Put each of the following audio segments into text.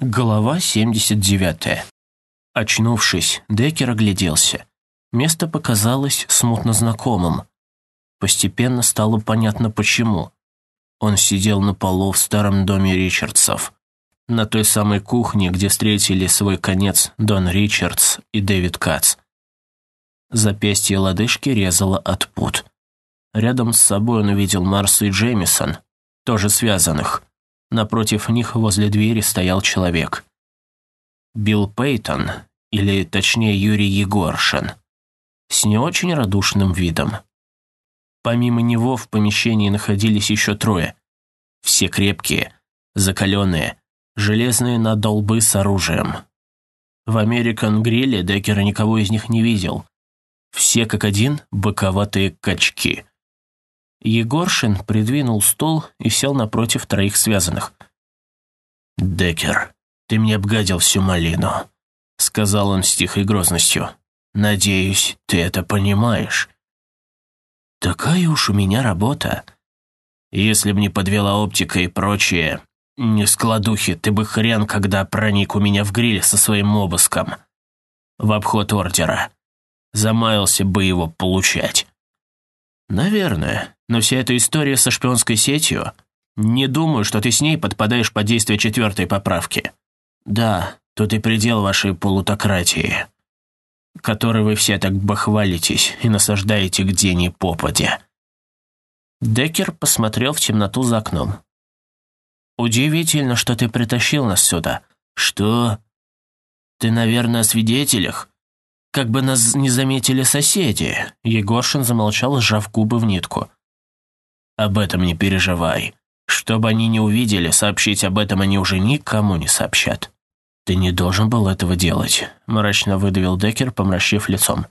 Глава 79. Очнувшись, Деккер огляделся. Место показалось смутно знакомым. Постепенно стало понятно почему. Он сидел на полу в старом доме Ричардсов. На той самой кухне, где встретили свой конец Дон Ричардс и Дэвид Кац. Запястье лодыжки резало от пут. Рядом с собой он увидел Марсу и Джеймисон, тоже связанных – Напротив них возле двери стоял человек. Билл Пейтон, или точнее Юрий Егоршин, с не очень радушным видом. Помимо него в помещении находились еще трое. Все крепкие, закаленные, железные надолбы с оружием. В Американ Грилле Деккер никого из них не видел. Все как один боковатые качки. Егоршин придвинул стол и сел напротив троих связанных. «Деккер, ты мне обгадил всю малину», — сказал он с тихой грозностью. «Надеюсь, ты это понимаешь». «Такая уж у меня работа». «Если б не подвела оптика и прочее, не складухи, ты бы хрен, когда проник у меня в гриль со своим обыском. В обход ордера. Замаялся бы его получать». «Наверное. Но вся эта история со шпионской сетью... Не думаю, что ты с ней подпадаешь под действие четвертой поправки. Да, тут и предел вашей полутократии, которой вы все так бахвалитесь и насаждаете где ни попадя». Деккер посмотрел в темноту за окном. «Удивительно, что ты притащил нас сюда. Что? Ты, наверное, о свидетелях? Как бы нас не заметили соседи». Егоршин замолчал, сжав губы в нитку. «Об этом не переживай. Чтобы они не увидели, сообщить об этом они уже никому не сообщат». «Ты не должен был этого делать», – мрачно выдавил Деккер, помрачив лицом.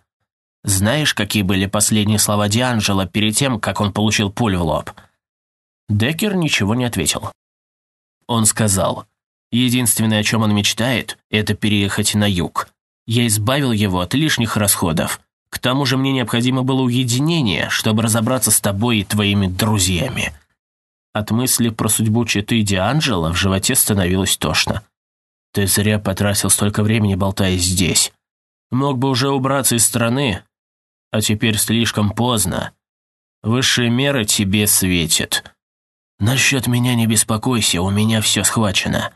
«Знаешь, какие были последние слова Дианджела перед тем, как он получил пулю в лоб?» Деккер ничего не ответил. Он сказал, «Единственное, о чем он мечтает, это переехать на юг. Я избавил его от лишних расходов. К тому же мне необходимо было уединение, чтобы разобраться с тобой и твоими друзьями». От мысли про судьбу Читы Дианджело в животе становилось тошно. «Ты зря потратил столько времени, болтая здесь. Мог бы уже убраться из страны, а теперь слишком поздно. Высшие меры тебе светят. Насчет меня не беспокойся, у меня все схвачено.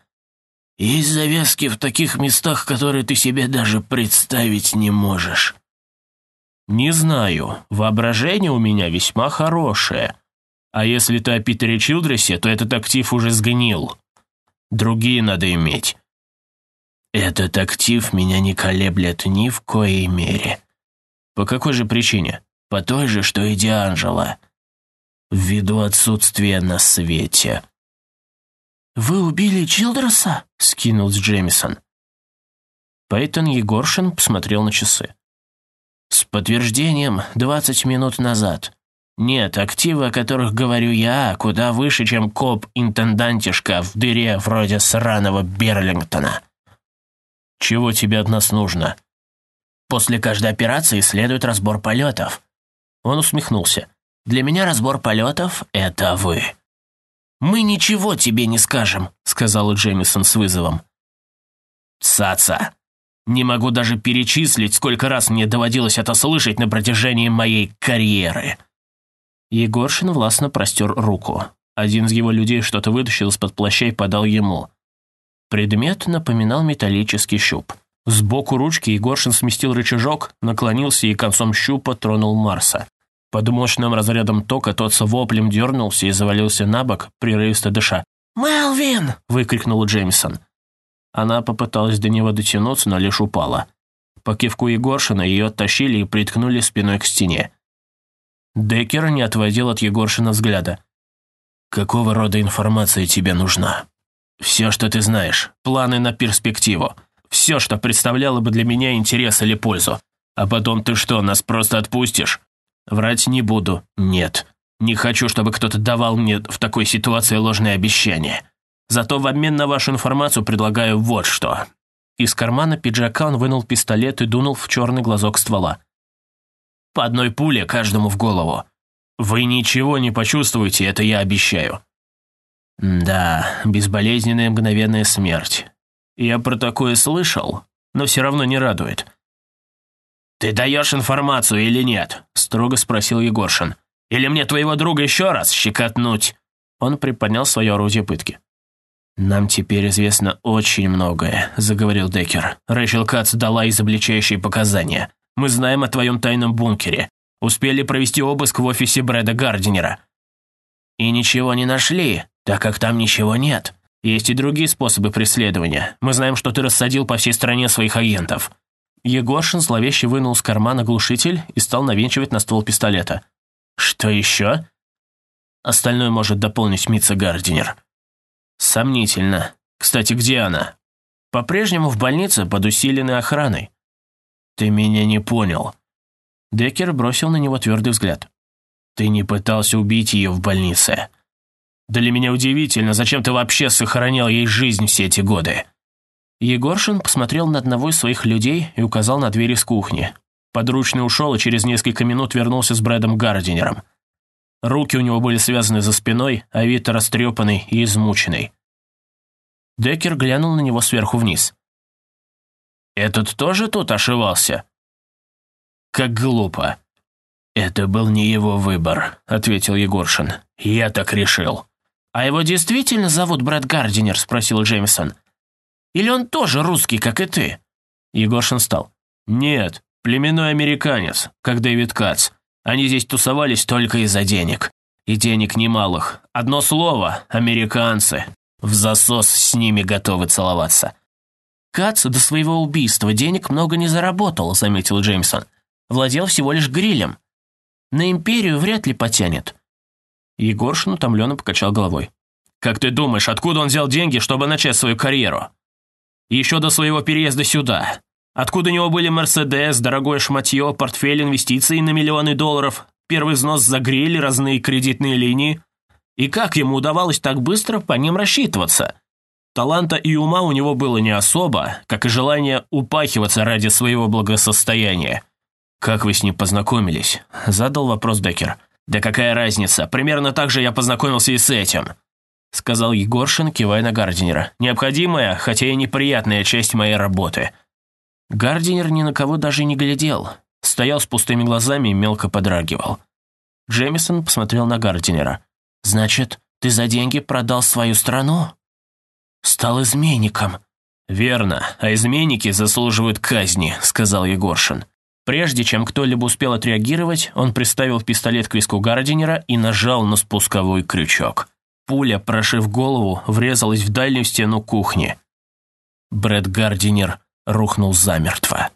Есть завязки в таких местах, которые ты себе даже представить не можешь. Не знаю, воображение у меня весьма хорошее. А если ты о Питере Чилдресе, то этот актив уже сгнил. Другие надо иметь. Этот актив меня не колеблет ни в коей мере. По какой же причине? По той же, что и Дианжела. Ввиду отсутствия на свете. «Вы убили Чилдерса?» — скинулся Джемисон. Пейтон Егоршин посмотрел на часы. «С подтверждением 20 минут назад. Нет, активы, о которых говорю я, куда выше, чем коп-интендантишка в дыре вроде сраного Берлингтона. Чего тебе от нас нужно?» «После каждой операции следует разбор полетов». Он усмехнулся. «Для меня разбор полетов — это вы». «Мы ничего тебе не скажем», — сказал Джемисон с вызовом. «Цаца, не могу даже перечислить, сколько раз мне доводилось это слышать на протяжении моей карьеры». Егоршин властно простер руку. Один из его людей что-то вытащил из-под плаща и подал ему. Предмет напоминал металлический щуп. Сбоку ручки Егоршин сместил рычажок, наклонился и концом щупа тронул Марса. Под мощным разрядом тока тот с воплем дернулся и завалился на бок, прерывисто дыша. «Мелвин!» – выкрикнул Джеймсон. Она попыталась до него дотянуться, но лишь упала. По кивку Егоршина ее оттащили и приткнули спиной к стене. Деккер не отводил от Егоршина взгляда. «Какого рода информация тебе нужна?» «Все, что ты знаешь. Планы на перспективу. Все, что представляло бы для меня интерес или пользу. А потом ты что, нас просто отпустишь? Врать не буду. Нет. Не хочу, чтобы кто-то давал мне в такой ситуации ложные обещания. Зато в обмен на вашу информацию предлагаю вот что». Из кармана пиджака он вынул пистолет и дунул в черный глазок ствола. «По одной пуле каждому в голову. Вы ничего не почувствуете, это я обещаю». «Да, безболезненная мгновенная смерть. Я про такое слышал, но все равно не радует. «Ты даешь информацию или нет?» – строго спросил Егоршин. «Или мне твоего друга еще раз щекотнуть?» Он приподнял свое орудие пытки. «Нам теперь известно очень многое», – заговорил Деккер. «Рэйчел Кац дала изобличающие показания. Мы знаем о твоем тайном бункере. Успели провести обыск в офисе Брэда Гардинера. И ничего не нашли, так как там ничего нет. Есть и другие способы преследования. Мы знаем, что ты рассадил по всей стране своих агентов». Егоршин зловеще вынул с кармана глушитель и стал навинчивать на ствол пистолета. «Что еще?» Остальное может дополнить Митца Гардинер. Сомнительно. Кстати, где она? По-прежнему в больнице под усиленной охраной. Ты меня не понял. Деккер бросил на него твердый взгляд. Ты не пытался убить ее в больнице. Для меня удивительно, зачем ты вообще сохранял ей жизнь все эти годы. Егоршин посмотрел на одного из своих людей и указал на дверь из кухни. Подручный ушел и через несколько минут вернулся с Брэдом Гардинером. Руки у него были связаны за спиной, а вид растрепанный и измученный. Деккер глянул на него сверху вниз. «Этот тоже тут ошивался?» «Как глупо». «Это был не его выбор», — ответил Егоршин. «Я так решил». «А его действительно зовут Брэд Гардинер?» — спросил Джеймсон. «Или он тоже русский, как и ты?» Егоршин встал. «Нет, племенной американец, как Дэвид Кац. Они здесь тусовались только из-за денег. И денег немалых. Одно слово – американцы. В засос с ними готовы целоваться. Кац до своего убийства денег много не заработал, заметил Джеймсон. Владел всего лишь грилем. На империю вряд ли потянет. Егоршин утомленно покачал головой. «Как ты думаешь, откуда он взял деньги, чтобы начать свою карьеру?» «Еще до своего переезда сюда. Откуда у него были Мерседес, дорогое шматье, портфель инвестиций на миллионы долларов, первый взнос за гриль, разные кредитные линии? И как ему удавалось так быстро по ним рассчитываться? Таланта и ума у него было не особо, как и желание упахиваться ради своего благосостояния. «Как вы с ним познакомились?» – задал вопрос Деккер. «Да какая разница? Примерно так же я познакомился и с этим», – сказал Егоршин, кивая на Гардинера. «Необходимая, хотя и неприятная часть моей работы. Гардинер ни на кого даже не глядел. Стоял с пустыми глазами и мелко подрагивал. Джемисон посмотрел на Гардинера. «Значит, ты за деньги продал свою страну?» «Стал изменником». «Верно, а изменники заслуживают казни», — сказал Егоршин. Прежде чем кто-либо успел отреагировать, он приставил пистолет к виску Гардинера и нажал на спусковой крючок. Пуля, прошив голову, врезалась в дальнюю стену кухни. Брэд Гардинер рухнул замертво.